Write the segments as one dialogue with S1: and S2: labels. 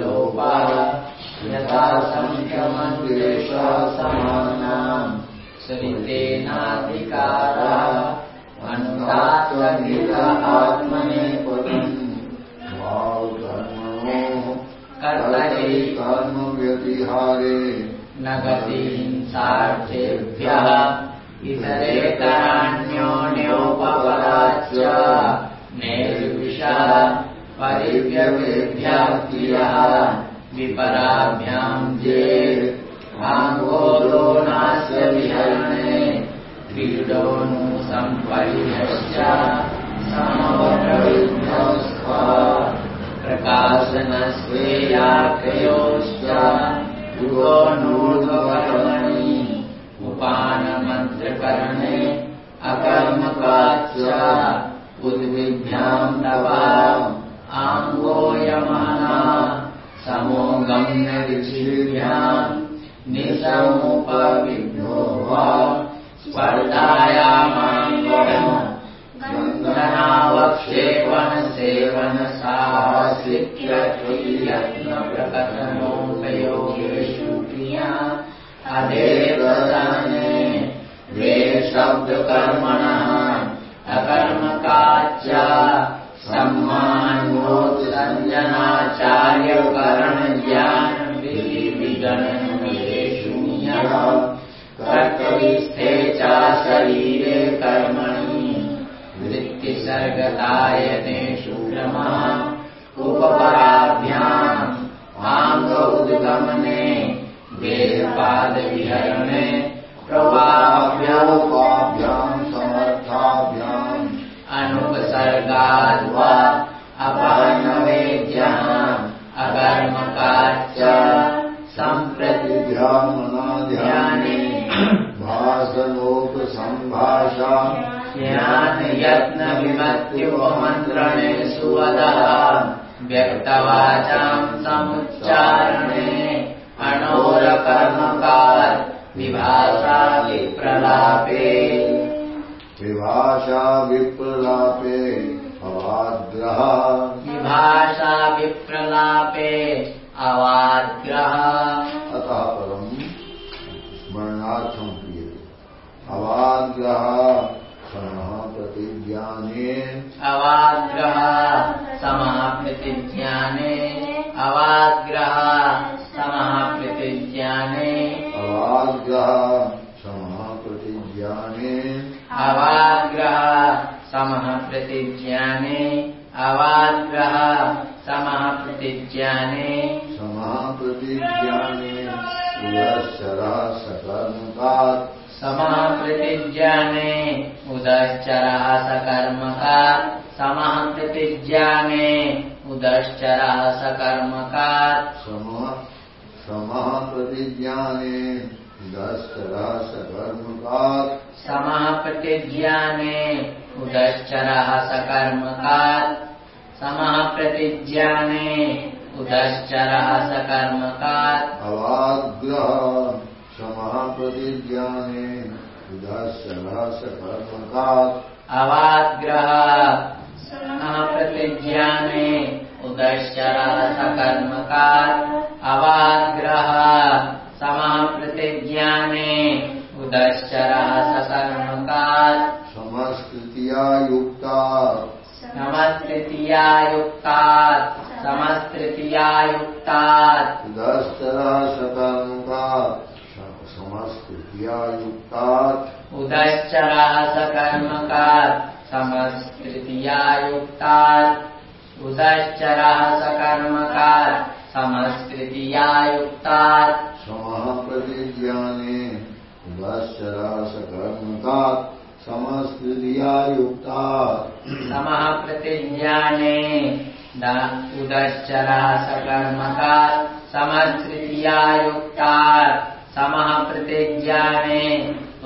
S1: लोपा यथा सङ्ख्यमन्देशा समानाम् सरितेनाधिकारा अन्तात्वनित आत्मने पुरम्
S2: भावधर्मणो
S1: कर्तरे
S2: कर्मव्यतिहारे
S1: न गतिहिंसार्थेभ्यः इतरेतराण्योन्योपपराच्च निर्विशः परिव्यवेभ्यः विपराभ्याम् जे आङ्गोलो नास्य विहरणे क्रीडोनु सम्परिहश्च समवप्रविद्धस्व प्रकाशनस्वेयाक्रयोश्च युगो नूर्ध्वकर्मणि उपानमन्त्रकरणे अकर्मकाच्च उद्विभ्याम् तवा आङ्गोयमाना समो गम्यविचिभ्याम् निसमुपविघ्नो वा स्पर्धायामाङ्गनावक्षेपणसेवन साहसिक्यत्वयत्नप्रकथनोपयोगेषु क्रिया। अदेवसने वे शब्दकर्मणः अकर्मकाच्च सम्मानोत्सञ्जनाचार्यकरणज्ञानविधिगणनशून्यः कर्तविस्थे च शरीरे कर्मणि वृत्तिसर्गतायते शूलमः उपपराभ्याम् वेदपादविहरणे प्रवाभ्योपा
S2: उपाभ्याम् समर्थाभ्याम्
S1: अनुपसर्गाद्वा सम्प्रति
S2: ध्यामनाध्याने भासलोकसम्भाषा
S1: ज्ञानयत्नविमत्युपमन्त्रणे सुवदः। व्यक्तवाचाम् समुच्चारणे। अणोरकर्मकात् विभाषा विप्रलापे
S2: विभाषा विप्रलापे अवाग्रह।
S1: विभाषा विप्रलापे अवाग्रह
S2: अवाग्रह क्षणः प्रतिज्ञाने
S1: अवाग्रह समाप्तिज्ञाने अवाग्रह समाप्तिज्ञाने
S2: अवाग्रह क्षमः प्रतिज्ञाने
S1: अवाग्रह समः प्रतिज्ञाने अवाग्रह समः प्रतिज्ञाने
S2: क्षमः प्रतिज्ञाने पुरश्चरः सकर्मकात्
S1: समः उदश्चरः सकर्मकात् समः उदश्चरः सकर्मकात्
S2: समः समः प्रतिज्ञाने दश्चरः सकर्मकात्
S1: समः उदश्चरः सकर्मकात् समः प्रतिज्ञाने उदश्चरः सकर्मकात्
S2: अवाग्रह क्षमः प्रतिज्ञाने दश्चरः सकर्मकात्
S1: अवाग्रह समः प्रतिज्ञाने उदश्चरः सकर्मकात् अवाग्रह समः प्रतिज्ञाने उदश्चरः सकर्मकात्
S2: समस्कृत्या युक्ता
S1: समस्तृतीयायुक्तात् समस्तृतीयायुक्तात्
S2: दश्चरः सकर्मकात् समस्कृत्या युक्तात्
S1: उदश्चरः सकर्मकात् समस्तृतीयायुक्तात् उदश्चरः सकर्मकात् समस्तृतीयायुक्तात्
S2: समः प्रतिज्ञाने दश्चरः सकर्मकात् समस्कृत्या युक्तात्
S1: समः प्रतिज्ञाने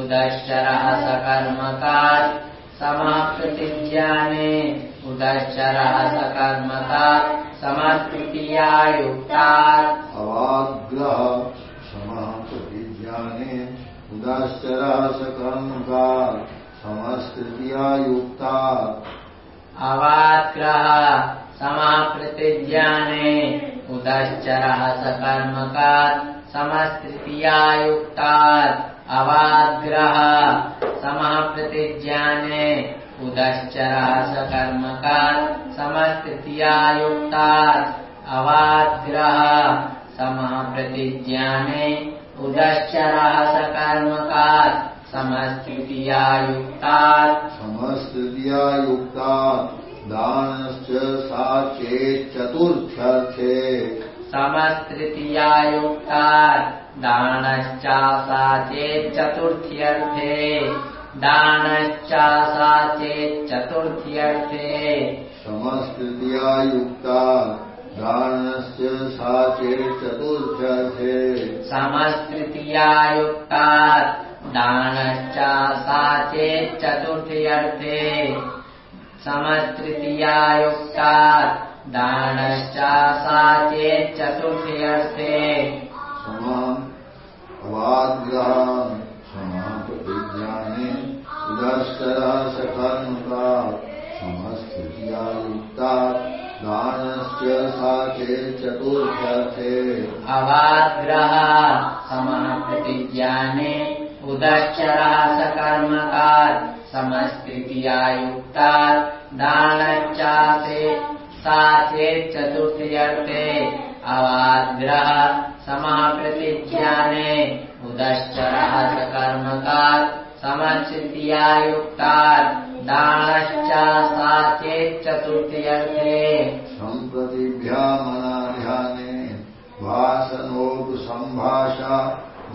S1: उदश्चरः सकर्मकात् समः प्रतिज्ञाने उदश्चरः सकर्मकात् समः प्रतिज्ञाने उदश्चरः सकर्मकात् समस्तृतीयायुक्तात्
S2: अवाग्रह क्षमः प्रतिज्ञाने उदाश्चरः सकर्मकात् समस्कृत्या युक्तात्
S1: अवाग्रह। सकर्मकात् समस्तृतीयायुक्तात् अवाग्रह समाप्रतिज्ञाने उदश्चरः सकर्मकात् समस्तृतीयायुक्तात् अवाग्रह। समाप्रतिज्ञाने उदश्चरः सकर्मकात् समस्तृतीयायुक्तात्
S2: समस्तृतीयायुक्तात् दानश्च सा चेच्चतुर्थ्यर्थे।
S1: समस्तृतीयायुक्तात् दानश्चा सा चेच्चतुर्थ्यर्थे। दानश्चा चेच्चतुर्थ्यर्थे।
S2: समस्तृतीयायुक्तात् दानस्य सा चेच्चतुर्थ्यर्थे।
S1: समस्तृतीयायुक्तात् दानश्चा सा चेच्चतुर्थ्यर्थे समस्तृतीयायुक्तात् दानश्चा सा चेच्चतुर्थ्यर्थे
S2: अवाग्रहान् समाप्रतिज्ञाने उदश्चरः सकर्मकात् समस्थित्यायुक्तात् दानस्य सा चेच्चतुर्थ्यर्थे
S1: अवाग्रह समाप्रतिज्ञाने उदश्चरः सकर्मकात् दानश्चासे सा चेच्चतुर्थ्यर्थे अवाग्रह समाप्रतिज्ञाने उदश्चरः सकर्मकात् समचित्यायुक्तात् दानश्चा सा चेच्चतुर्थ्यर्थे
S2: सम्प्रतिभ्यामनाध्याने भासनोपसम्भाषा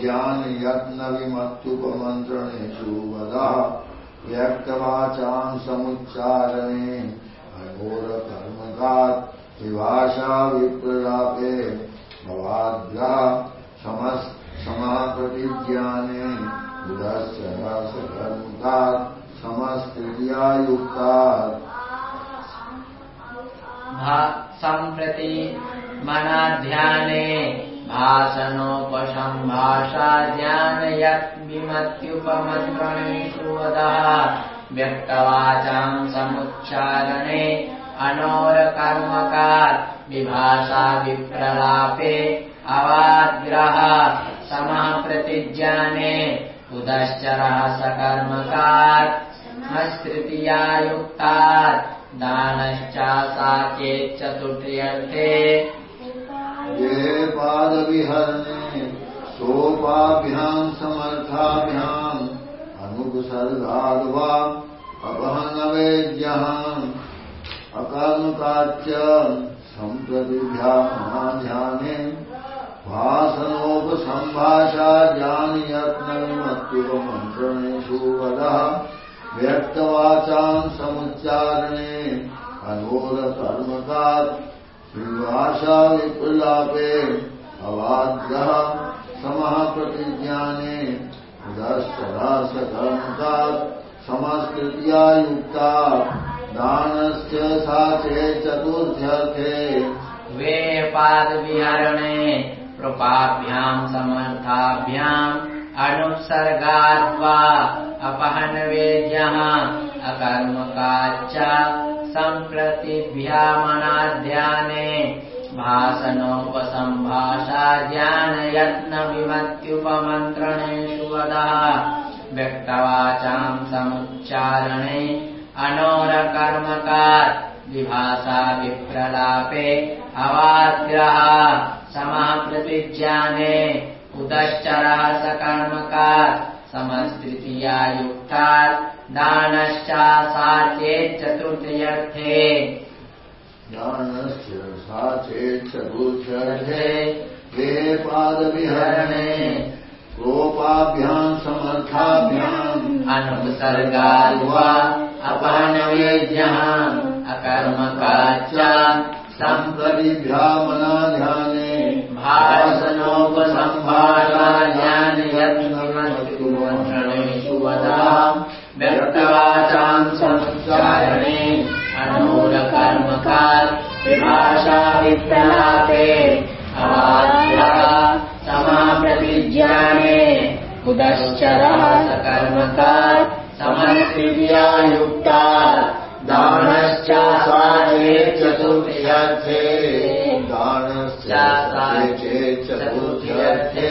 S2: ज्ञानयत्नविमत्युपमन्त्रणेषु वदः व्यक्तवाचाम् समुच्चारणे अघोरकर्मकात् विभाषा विप्रलापे भवाद्रा समाप्रतिज्ञाने उदश्चरसकर्मकात् समस्त्रियायुक्तात्
S1: सम्प्रति मनाध्याने भाषणोपसम्भाषा ज्ञानयत् विमत्युपमन्त्रणेषु वदः। व्यक्तवाचाम् समुच्चारणे अनोरकर्मकात्। विभाषा विप्रलापे अवाग्रह समः प्रतिज्ञाने उदश्चरः सकर्मकात् मस्तृतीयायुक्तात् दानश्चा सा चेच्चतुर्थ्यर्थे
S2: ये पादविहरणे सोपाभ्याम् समर्थाभ्याम् अनुपसर्गाद्वा अपहनवेद्यः अकर्मकाच्च सम्प्रतिभ्यामनाध्याने भासनोपसम्भाषा ज्ञानयत्नविमत्युपमन्त्रणेषु वदः व्यक्तवाचाम् समुच्चारणे अघोरकर्मकात् विभाषा विप्रलापे अवाद्यः समः प्रतिज्ञाने उदश्चरासकर्मकात् समस्कृत्या युक्ता दानस्य सा चेच्चतुर्थ्यर्थे
S1: द्वे पादविहरणे कृपाभ्याम् समर्थाभ्याम् अनुत्सर्गाद्वा अपहनवेद्यः अकर्मकाच्च सम्प्रतिभ्यामनाध्याने भासनोपसम्भाषा ज्ञानयत्नविमत्युपमन्त्रणेषु वदः व्यक्तवाचाम् समुच्चारणे अनोरकर्मकात् विभाषा विप्रलापे अवाग्रह समः प्रतिज्ञाने उदश्चरः सकर्मकात् समस्तृतीयायुक्तात् दानश्चा सा चेच्चतुर्थ्यर्थे
S2: दानस्य सा चेच्चतुर्थ्यर्थे हे पादविहरणे कोपाभ्याम् समर्थाभ्याम्
S1: अनुसर्गाल्वा अपहनवेद्यः अकर्मकाच्च ज्ञानयत्नमस्तुमन्त्रणेषु वदः व्यक्तवाचाम् विभाषा विप्रलापे अवाद्यः समाप्रतिज्ञाने उदश्चरः सकर्मकात् समस्कृत्यायुक्तात् दानश्च चतुर्थ्यर्थे
S2: दानस्य
S1: शास्त्रा
S2: चेत् चतुर्थ्यर्थे